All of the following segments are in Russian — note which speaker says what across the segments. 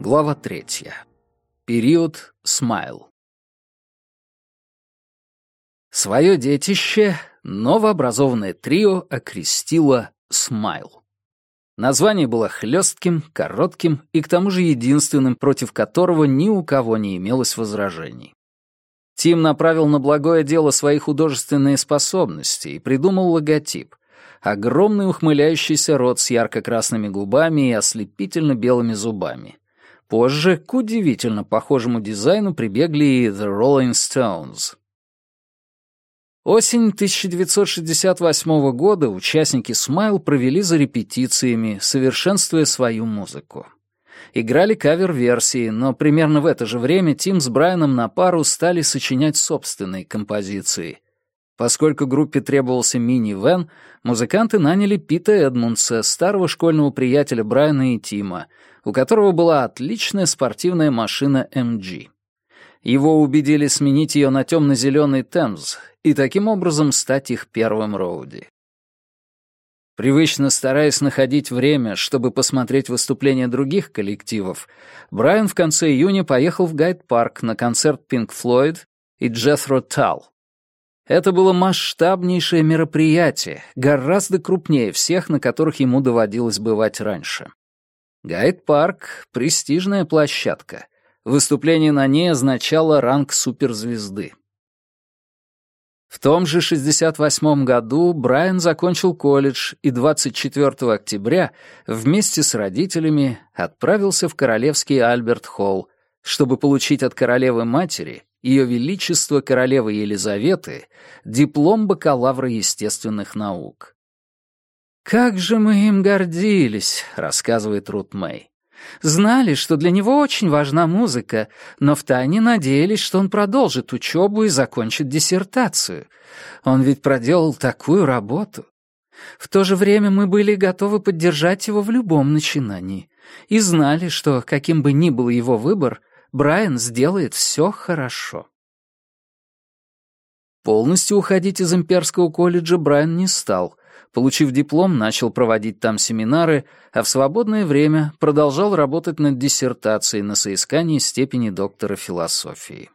Speaker 1: Глава третья. Период Смайл. Своё детище новообразованное трио окрестило Смайл. Название было хлёстким, коротким и к тому же единственным, против которого ни у кого не имелось возражений. Тим направил на благое дело свои художественные способности и придумал логотип — огромный ухмыляющийся рот с ярко-красными губами и ослепительно белыми зубами. Позже, к удивительно похожему дизайну прибегли The Rolling Stones. Осень 1968 года участники Smile провели за репетициями, совершенствуя свою музыку. Играли кавер-версии, но примерно в это же время Тим с Брайаном на пару стали сочинять собственные композиции — Поскольку группе требовался мини-вэн, музыканты наняли Пита Эдмундса, старого школьного приятеля Брайана и Тима, у которого была отличная спортивная машина MG. Его убедили сменить ее на темно-зеленый Темз и таким образом стать их первым роуди. Привычно стараясь находить время, чтобы посмотреть выступления других коллективов, Брайан в конце июня поехал в Гайд-парк на концерт Pink Floyd и Джethro Tull, это было масштабнейшее мероприятие, гораздо крупнее всех, на которых ему доводилось бывать раньше. Гайд-парк — престижная площадка. Выступление на ней означало ранг суперзвезды. В том же 68 году Брайан закончил колледж и 24 октября вместе с родителями отправился в Королевский Альберт Холл, чтобы получить от королевы матери ее Величество Королевы Елизаветы диплом бакалавра естественных наук. «Как же мы им гордились», — рассказывает Рут Мэй. «Знали, что для него очень важна музыка, но втайне надеялись, что он продолжит учебу и закончит диссертацию. Он ведь проделал такую работу. В то же время мы были готовы поддержать его в любом начинании и знали, что, каким бы ни был его выбор, Брайан сделает все хорошо. Полностью уходить из имперского колледжа Брайан не стал. Получив диплом, начал проводить там семинары, а в свободное время продолжал работать над диссертацией на соискании степени доктора философии.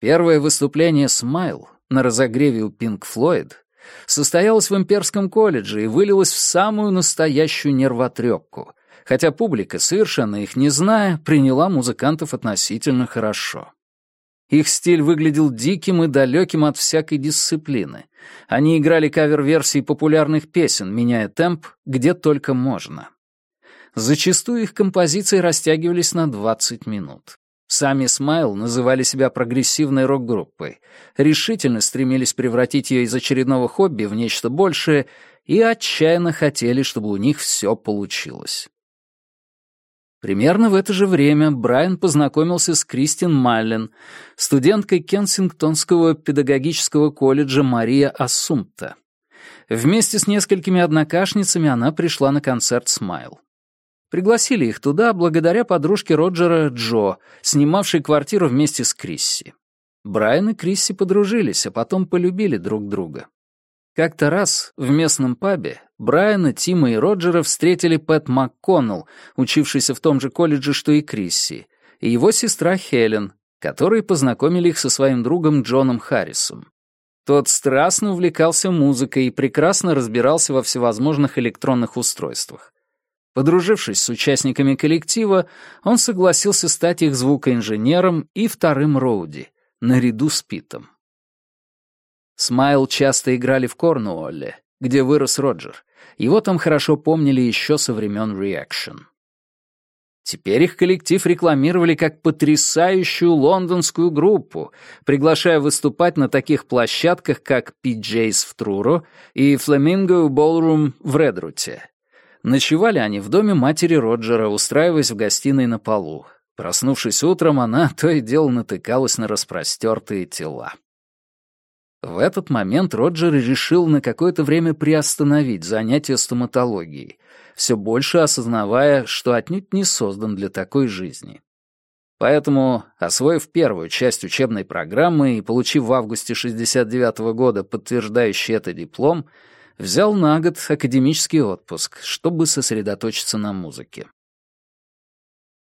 Speaker 1: Первое выступление «Смайл» на разогреве у Пинк Флойд состоялось в имперском колледже и вылилось в самую настоящую нервотрепку — хотя публика, совершенно их не зная, приняла музыкантов относительно хорошо. Их стиль выглядел диким и далеким от всякой дисциплины. Они играли кавер-версии популярных песен, меняя темп где только можно. Зачастую их композиции растягивались на 20 минут. Сами Смайл называли себя прогрессивной рок-группой, решительно стремились превратить ее из очередного хобби в нечто большее и отчаянно хотели, чтобы у них все получилось. Примерно в это же время Брайан познакомился с Кристин Маллен, студенткой Кенсингтонского педагогического колледжа Мария Ассумта. Вместе с несколькими однокашницами она пришла на концерт «Смайл». Пригласили их туда благодаря подружке Роджера Джо, снимавшей квартиру вместе с Крисси. Брайан и Крисси подружились, а потом полюбили друг друга. Как-то раз в местном пабе Брайана, Тима и Роджера встретили Пэт МакКоннелл, учившийся в том же колледже, что и Крисси, и его сестра Хелен, которые познакомили их со своим другом Джоном Харрисом. Тот страстно увлекался музыкой и прекрасно разбирался во всевозможных электронных устройствах. Подружившись с участниками коллектива, он согласился стать их звукоинженером и вторым Роуди, наряду с Питом. Смайл часто играли в Корнуолле, где вырос Роджер. Его там хорошо помнили еще со времен Reaction. Теперь их коллектив рекламировали как потрясающую лондонскую группу, приглашая выступать на таких площадках, как PJ's в Труро и Flamingo Ballroom в Редруте. Ночевали они в доме матери Роджера, устраиваясь в гостиной на полу. Проснувшись утром, она то и дело натыкалась на распростертые тела. В этот момент Роджер решил на какое-то время приостановить занятия стоматологией, все больше осознавая, что отнюдь не создан для такой жизни. Поэтому, освоив первую часть учебной программы и получив в августе 69 -го года подтверждающий это диплом, взял на год академический отпуск, чтобы сосредоточиться на музыке.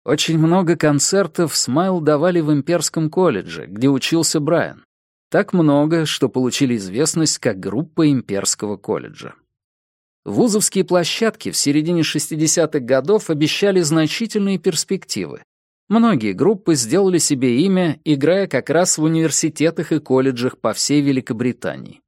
Speaker 1: Очень много концертов Смайл давали в Имперском колледже, где учился Брайан, так много, что получили известность как группа имперского колледжа. Вузовские площадки в середине 60-х годов обещали значительные перспективы. Многие группы сделали себе имя, играя как раз в университетах и колледжах по всей Великобритании.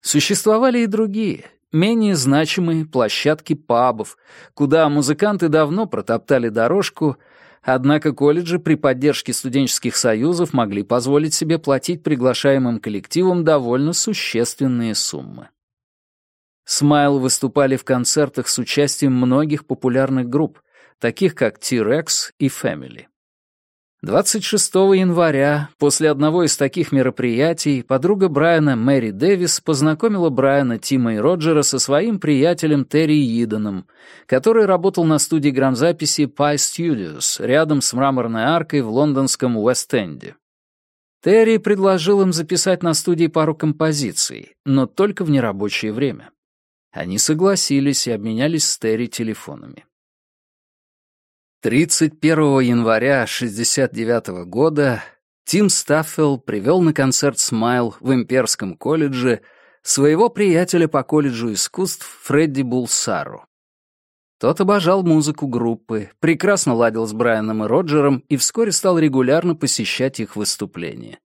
Speaker 1: Существовали и другие, менее значимые площадки пабов, куда музыканты давно протоптали дорожку, однако колледжи при поддержке студенческих союзов могли позволить себе платить приглашаемым коллективам довольно существенные суммы. Смайл выступали в концертах с участием многих популярных групп, таких как T-Rex и Family. 26 января, после одного из таких мероприятий, подруга Брайана Мэри Дэвис познакомила Брайана, Тима и Роджера со своим приятелем Терри Иденом, который работал на студии грамзаписи Pi Studios рядом с мраморной аркой в лондонском Уэст-Энде. Терри предложил им записать на студии пару композиций, но только в нерабочее время. Они согласились и обменялись с Терри телефонами. 31 января 1969 года Тим Стаффел привел на концерт «Смайл» в Имперском колледже своего приятеля по колледжу искусств Фредди Булсару. Тот обожал музыку группы, прекрасно ладил с Брайаном и Роджером и вскоре стал регулярно посещать их выступления.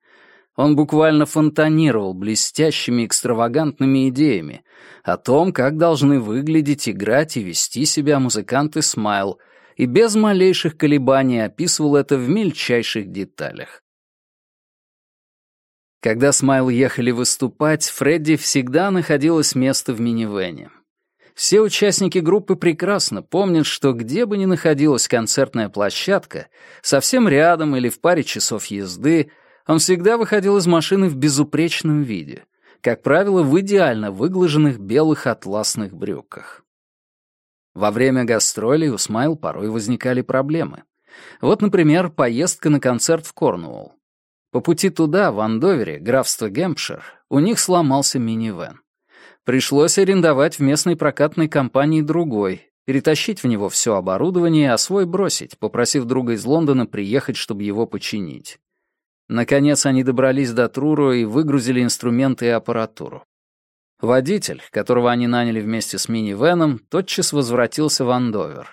Speaker 1: Он буквально фонтанировал блестящими экстравагантными идеями о том, как должны выглядеть, играть и вести себя музыканты «Смайл», и без малейших колебаний описывал это в мельчайших деталях. Когда Смайл ехали выступать, Фредди всегда находилось место в минивэне. Все участники группы прекрасно помнят, что где бы ни находилась концертная площадка, совсем рядом или в паре часов езды, он всегда выходил из машины в безупречном виде, как правило, в идеально выглаженных белых атласных брюках. Во время гастролей у Смайл порой возникали проблемы. Вот, например, поездка на концерт в Корнуолл. По пути туда, в Андовере, графство Гэмпшир, у них сломался минивэн. Пришлось арендовать в местной прокатной компании другой, перетащить в него все оборудование, а свой бросить, попросив друга из Лондона приехать, чтобы его починить. Наконец они добрались до Труру и выгрузили инструменты и аппаратуру. Водитель, которого они наняли вместе с минивеном, тотчас возвратился в Андовер.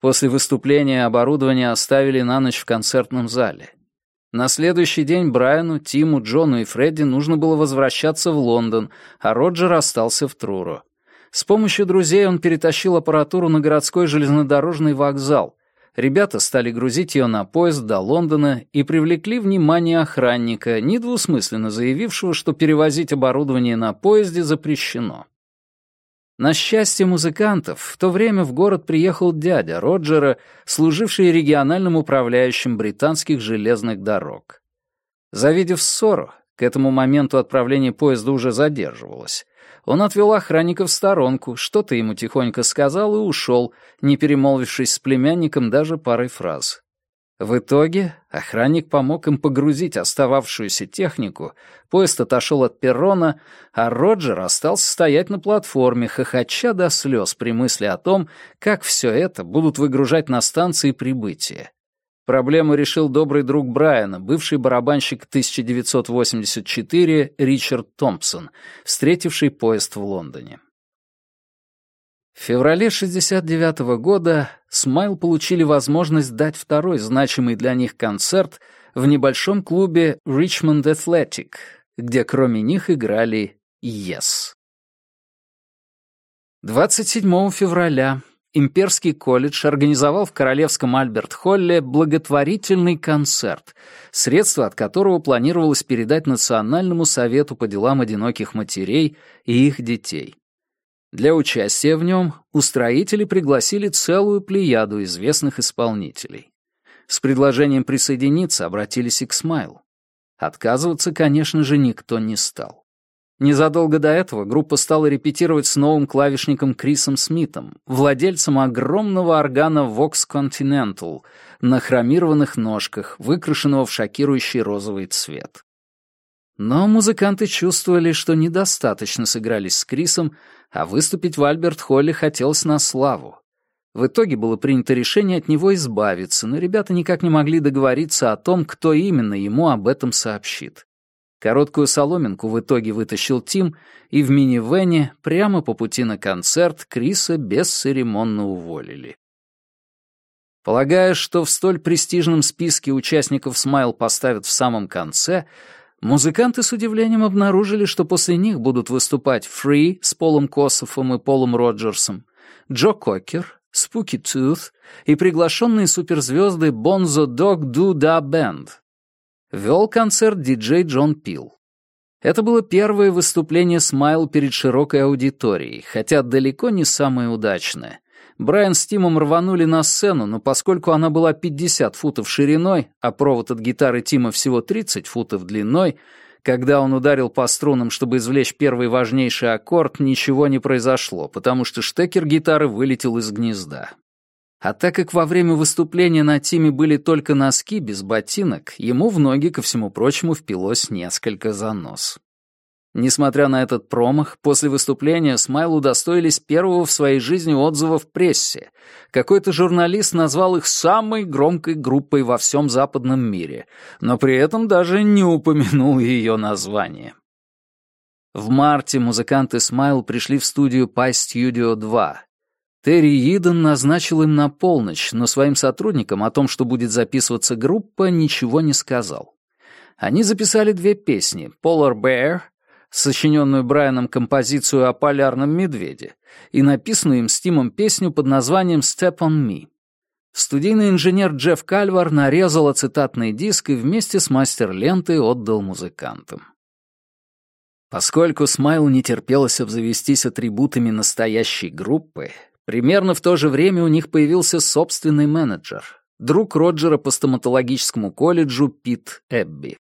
Speaker 1: После выступления оборудование оставили на ночь в концертном зале. На следующий день Брайану, Тиму, Джону и Фредди нужно было возвращаться в Лондон, а Роджер остался в Труро. С помощью друзей он перетащил аппаратуру на городской железнодорожный вокзал — ребята стали грузить ее на поезд до Лондона и привлекли внимание охранника, недвусмысленно заявившего, что перевозить оборудование на поезде запрещено. На счастье музыкантов, в то время в город приехал дядя Роджера, служивший региональным управляющим британских железных дорог. Завидев ссору, к этому моменту отправление поезда уже задерживалось, он отвел охранника в сторонку, что-то ему тихонько сказал и ушел, не перемолвившись с племянником даже парой фраз. В итоге охранник помог им погрузить остававшуюся технику, поезд отошел от перрона, а Роджер остался стоять на платформе, хохоча до слез при мысли о том, как все это будут выгружать на станции прибытия. Проблему решил добрый друг Брайана, бывший барабанщик 1984 Ричард Томпсон, встретивший поезд в Лондоне. В феврале 69 года Смайл получили возможность дать второй значимый для них концерт в небольшом клубе Richmond Athletic, где кроме них играли Yes. 27 февраля имперский колледж организовал в Королевском Альберт-Холле благотворительный концерт, средства от которого планировалось передать Национальному совету по делам одиноких матерей и их детей. Для участия в нем устроители пригласили целую плеяду известных исполнителей. С предложением присоединиться обратились и к Смайлу. Отказываться, конечно же, никто не стал. Незадолго до этого группа стала репетировать с новым клавишником Крисом Смитом, владельцем огромного органа Vox Continental, на хромированных ножках, выкрашенного в шокирующий розовый цвет. Но музыканты чувствовали, что недостаточно сыгрались с Крисом, а выступить в Альберт-Холле хотелось на славу. В итоге было принято решение от него избавиться, но ребята никак не могли договориться о том, кто именно ему об этом сообщит короткую соломинку в итоге вытащил Тим, и в минивэне прямо по пути на концерт Криса бесцеремонно уволили. Полагая, что в столь престижном списке участников «Смайл» поставят в самом конце, музыканты с удивлением обнаружили, что после них будут выступать Фри с Полом Кософом и Полом Роджерсом, Джо Кокер, Спуки Тюth и приглашенные суперзвезды Бонзо Дог Дуда Бенд, вел концерт диджей Джон Пил. Это было первое выступление Смайл перед широкой аудиторией, хотя далеко не самое удачное. Брайан с Тимом рванули на сцену, но поскольку она была 50 футов шириной, а провод от гитары Тима всего 30 футов длиной, когда он ударил по струнам, чтобы извлечь первый важнейший аккорд, ничего не произошло, потому что штекер гитары вылетел из гнезда. А так как во время выступления на Тиме были только носки без ботинок, ему в ноги, ко всему прочему, впилось несколько занос. Несмотря на этот промах, после выступления Смайл удостоились первого в своей жизни отзыва в прессе. Какой-то журналист назвал их самой громкой группой во всем западном мире, но при этом даже не упомянул ее название. В марте музыканты Смайл пришли в студию Pi Studio 2, Терри Иден назначил им на полночь, но своим сотрудникам о том, что будет записываться группа, ничего не сказал. Они записали две песни «Polar Bear», сочиненную Брайаном композицию о полярном медведе, и написанную им Стимом песню под названием «Step on Me». Студийный инженер Джефф Кальвар нарезал ацетатный диск и вместе с мастер-лентой отдал музыкантам. Поскольку Смайл не терпелось обзавестись атрибутами настоящей группы, Примерно в то же время у них появился собственный менеджер, друг Роджера по стоматологическому колледжу Пит Эбби.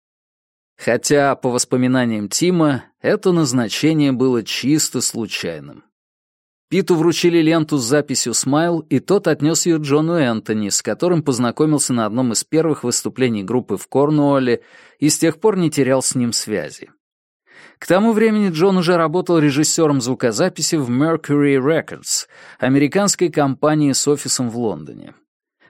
Speaker 1: Хотя, по воспоминаниям Тима, это назначение было чисто случайным. Питу вручили ленту с записью «Смайл», и тот отнес ее Джону Энтони, с которым познакомился на одном из первых выступлений группы в Корнуолле и с тех пор не терял с ним связи. К тому времени Джон уже работал режиссером звукозаписи в Mercury Records, американской компании с офисом в Лондоне.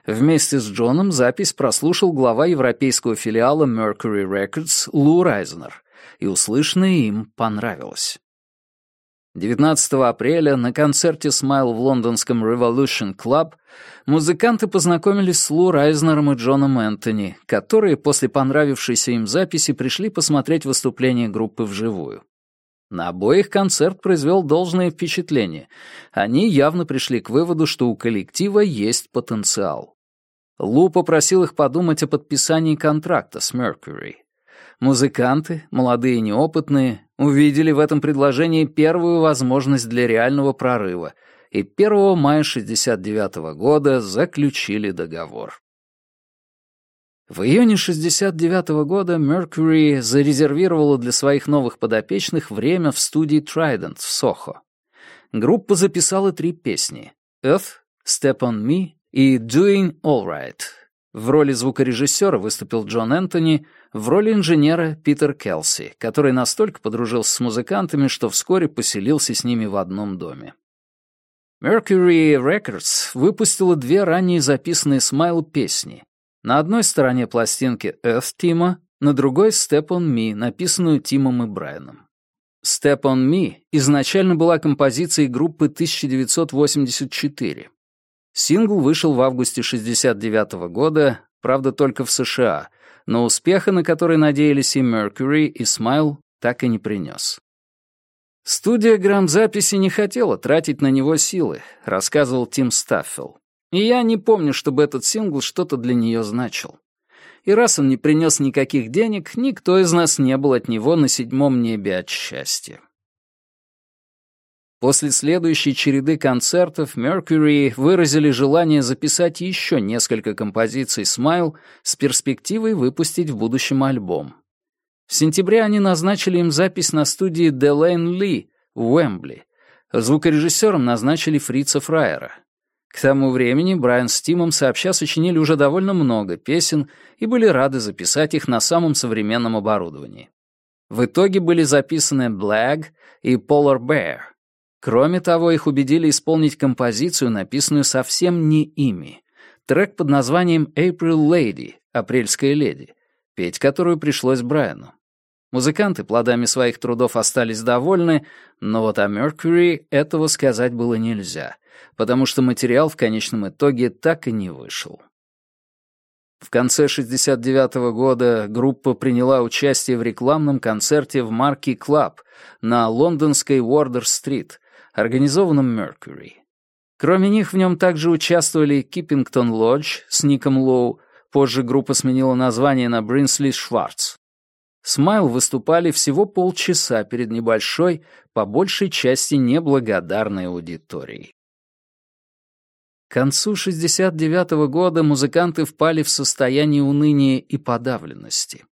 Speaker 1: Вместе с Джоном запись прослушал глава европейского филиала Mercury Records Лу Райзнер, и услышанное им понравилось. 19 апреля на концерте «Смайл» в лондонском Revolution Club музыканты познакомились с Лу Райзнером и Джоном Энтони, которые после понравившейся им записи пришли посмотреть выступление группы вживую. На обоих концерт произвел должное впечатление. Они явно пришли к выводу, что у коллектива есть потенциал. Лу попросил их подумать о подписании контракта с Mercury. Музыканты, молодые и неопытные, увидели в этом предложении первую возможность для реального прорыва и 1 мая 1969 -го года заключили договор. В июне 1969 -го года Mercury зарезервировала для своих новых подопечных время в студии Trident в Сохо. Группа записала три песни «Earth», «Step on Me» и «Doing All Right». В роли звукорежиссера выступил Джон Энтони, в роли инженера Питер Келси, который настолько подружился с музыкантами, что вскоре поселился с ними в одном доме. Mercury Records выпустила две ранее записанные Смайл песни. На одной стороне пластинки Earth Тима, на другой Step on Me, написанную Тимом и Брайаном. Step on Me изначально была композицией группы 1984. Сингл вышел в августе 1969 года, правда, только в США — но успеха, на который надеялись и Mercury, и Smile, так и не принес. «Студия грамзаписи не хотела тратить на него силы», — рассказывал Тим Стаффел. «И я не помню, чтобы этот сингл что-то для нее значил. И раз он не принес никаких денег, никто из нас не был от него на седьмом небе от счастья». После следующей череды концертов Mercury выразили желание записать еще несколько композиций «Смайл» с перспективой выпустить в будущем альбом. В сентябре они назначили им запись на студии Делейн Ли в Уэмбли. Звукорежиссером назначили Фрица Фрайера. К тому времени Брайан с Тимом сообща сочинили уже довольно много песен и были рады записать их на самом современном оборудовании. В итоге были записаны «Black» и «Polar Bear», Кроме того, их убедили исполнить композицию, написанную совсем не ими. Трек под названием «April Lady» — «Апрельская леди», петь которую пришлось Брайану. Музыканты плодами своих трудов остались довольны, но вот о Mercury этого сказать было нельзя, потому что материал в конечном итоге так и не вышел. В конце 69 -го года группа приняла участие в рекламном концерте в Marquee Club на лондонской Уордер-стрит, организованном Mercury. Кроме них в нем также участвовали Kippington Lodge с Ником Лоу, позже группа сменила название на Brinsley Schwarz. Smile выступали всего полчаса перед небольшой, по большей части неблагодарной аудиторией. К концу 69 -го года музыканты впали в состояние уныния и подавленности.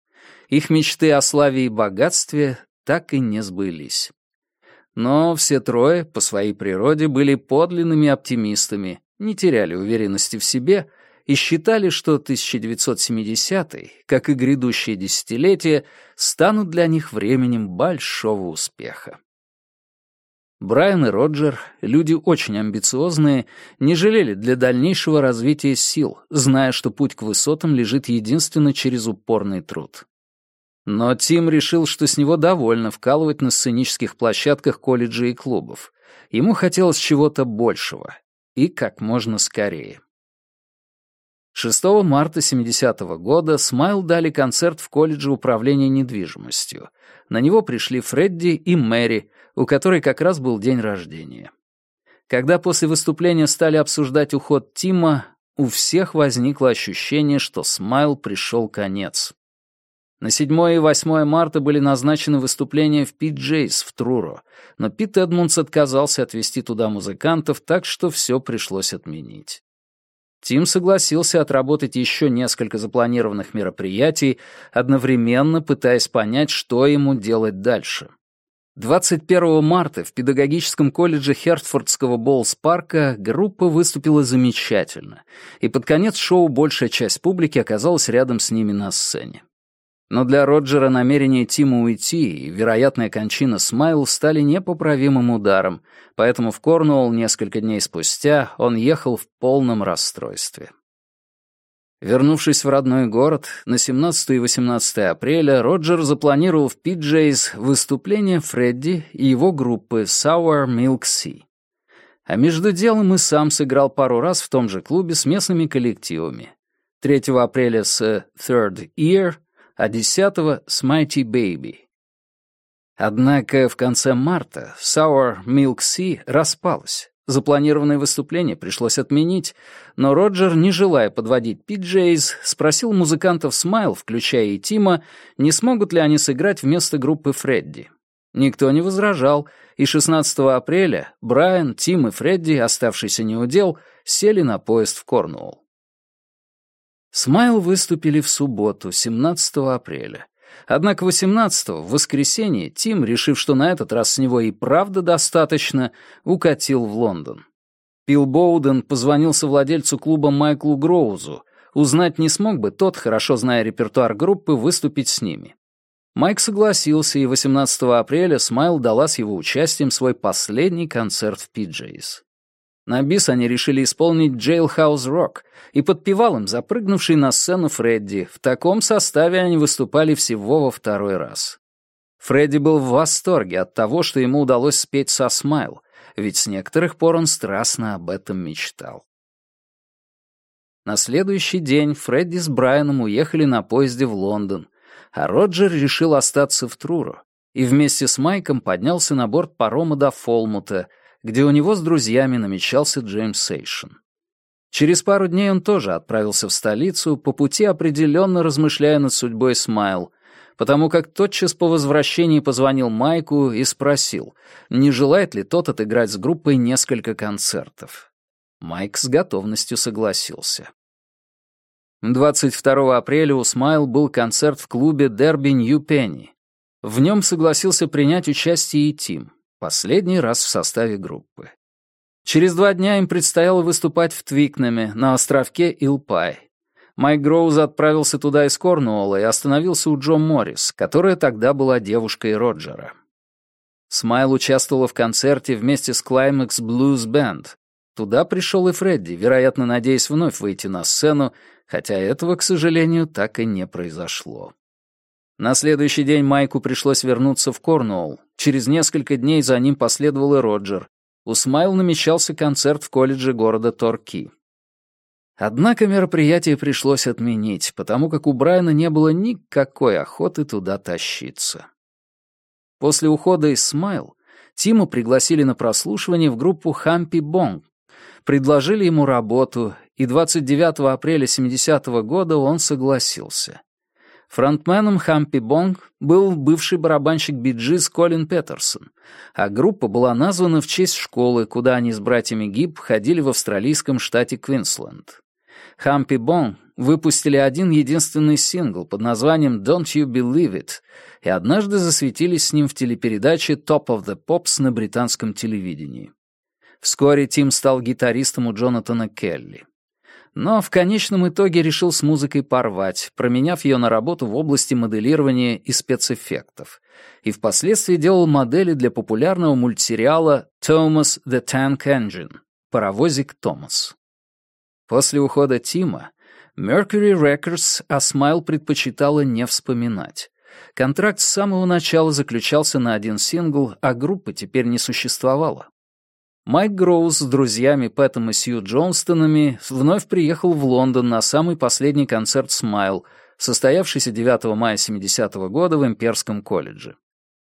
Speaker 1: Их мечты о славе и богатстве так и не сбылись. Но все трое по своей природе были подлинными оптимистами, не теряли уверенности в себе и считали, что 1970-й, как и грядущие десятилетия, станут для них временем большого успеха. Брайан и Роджер, люди очень амбициозные, не жалели для дальнейшего развития сил, зная, что путь к высотам лежит единственно через упорный труд. Но Тим решил, что с него довольно вкалывать на сценических площадках колледжей и клубов. Ему хотелось чего-то большего. И как можно скорее. 6 марта 70 -го года Смайл дали концерт в колледже управления недвижимостью. На него пришли Фредди и Мэри, у которой как раз был день рождения. Когда после выступления стали обсуждать уход Тима, у всех возникло ощущение, что Смайл пришел конец. На 7 и 8 марта были назначены выступления в Пит Джейс в Труро, но Пит Эдмундс отказался отвезти туда музыкантов, так что все пришлось отменить. Тим согласился отработать еще несколько запланированных мероприятий, одновременно пытаясь понять, что ему делать дальше. 21 марта в педагогическом колледже Хертфордского Боллс-парка группа выступила замечательно, и под конец шоу большая часть публики оказалась рядом с ними на сцене. Но для Роджера намерение Тима уйти и вероятная кончина Смайл стали непоправимым ударом, поэтому в Корнуолл несколько дней спустя он ехал в полном расстройстве. Вернувшись в родной город, на 17 и 18 апреля Роджер запланировал в Пиджейс выступление Фредди и его группы Sour Milk Sea. А между делом и сам сыграл пару раз в том же клубе с местными коллективами. 3 апреля с Third Ear — а 10 — с Mighty Baby. Однако в конце марта Sour Milk Sea распалась. Запланированное выступление пришлось отменить, но Роджер, не желая подводить Пиджейз, спросил музыкантов Смайл, включая и Тима, не смогут ли они сыграть вместо группы Фредди. Никто не возражал, и 16 апреля Брайан, Тим и Фредди, оставшийся неудел, сели на поезд в Корнуолл. Смайл выступили в субботу, 17 апреля. Однако 18-го, в воскресенье, Тим, решив, что на этот раз с него и правда достаточно, укатил в Лондон. Пил Боуден позвонил совладельцу клуба Майклу Гроузу. Узнать не смог бы тот, хорошо зная репертуар группы, выступить с ними. Майк согласился, и 18 апреля Смайл дала с его участием свой последний концерт в Пиджейс. На бис они решили исполнить «Jailhouse Rock», и под пивалом, запрыгнувший на сцену Фредди, в таком составе они выступали всего во второй раз. Фредди был в восторге от того, что ему удалось спеть со Smile, ведь с некоторых пор он страстно об этом мечтал. На следующий день Фредди с Брайаном уехали на поезде в Лондон, а Роджер решил остаться в Труро и вместе с Майком поднялся на борт парома до Фолмута — где у него с друзьями намечался jam session. Через пару дней он тоже отправился в столицу, по пути определенно размышляя над судьбой Smile, потому как тотчас по возвращении позвонил Майку и спросил, не желает ли тот отыграть с группой несколько концертов. Майк с готовностью согласился. 22 апреля у Смайл был концерт в клубе «Дерби Нью Пенни». В нем согласился принять участие и Тим. Последний раз в составе группы. Через два дня им предстояло выступать в Твикнеме, на островке Илпай. Майк Гроуз отправился туда из Корнуолла и остановился у Джо Моррис, которая тогда была девушкой Роджера. Смайл участвовала в концерте вместе с Climax Blues Band. Туда пришел и Фредди, вероятно, надеясь вновь выйти на сцену, хотя этого, к сожалению, так и не произошло. На следующий день Майку пришлось вернуться в Корнуолл. Через несколько дней за ним последовал и Роджер. У Смайл намечался концерт в колледже города Торки. Однако мероприятие пришлось отменить, потому как у Брайана не было никакой охоты туда тащиться. После ухода из Смайл Тиму пригласили на прослушивание в группу «Хампи Бонг». Предложили ему работу, и 29 апреля 70 -го года он согласился. Фронтменом Хампи Бонг был бывший барабанщик биджиз Колин Петерсон, а группа была названа в честь школы, куда они с братьями Гиб ходили в австралийском штате Квинсленд. Хампи Бонг выпустили один единственный сингл под названием «Don't You Believe It» и однажды засветились с ним в телепередаче «Top of the Pops» на британском телевидении. Вскоре Тим стал гитаристом у Джонатана Келли но в конечном итоге решил с музыкой порвать, променяв ее на работу в области моделирования и спецэффектов. И впоследствии делал модели для популярного мультсериала «Thomas the Tank Engine» — «Паровозик Томас». После ухода Тима Mercury Records о Smile предпочитала не вспоминать. Контракт с самого начала заключался на один сингл, а группы теперь не существовало. Майк Гроу с друзьями Пэтом и Сью Джонстонами вновь приехал в Лондон на самый последний концерт «Smile», состоявшийся 9 мая 70 -го года в Имперском колледже.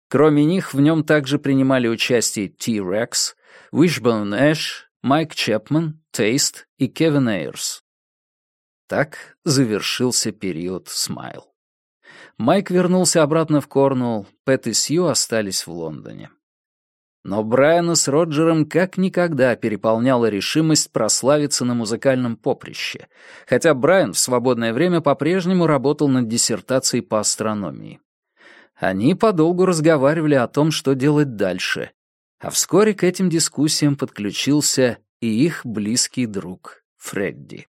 Speaker 1: Кроме них, в нем также принимали участие T-Rex, Wishbone Ash, Майк Чепман, Тейст и Кевин Эйрс. Так завершился период «Смайл». Майк вернулся обратно в Корнуолл, Пэт и Сью остались в Лондоне. Но Брайана с Роджером как никогда переполняла решимость прославиться на музыкальном поприще, хотя Брайан в свободное время по-прежнему работал над диссертацией по астрономии. Они подолгу разговаривали о том, что делать дальше, а вскоре к этим дискуссиям подключился и их близкий друг Фредди.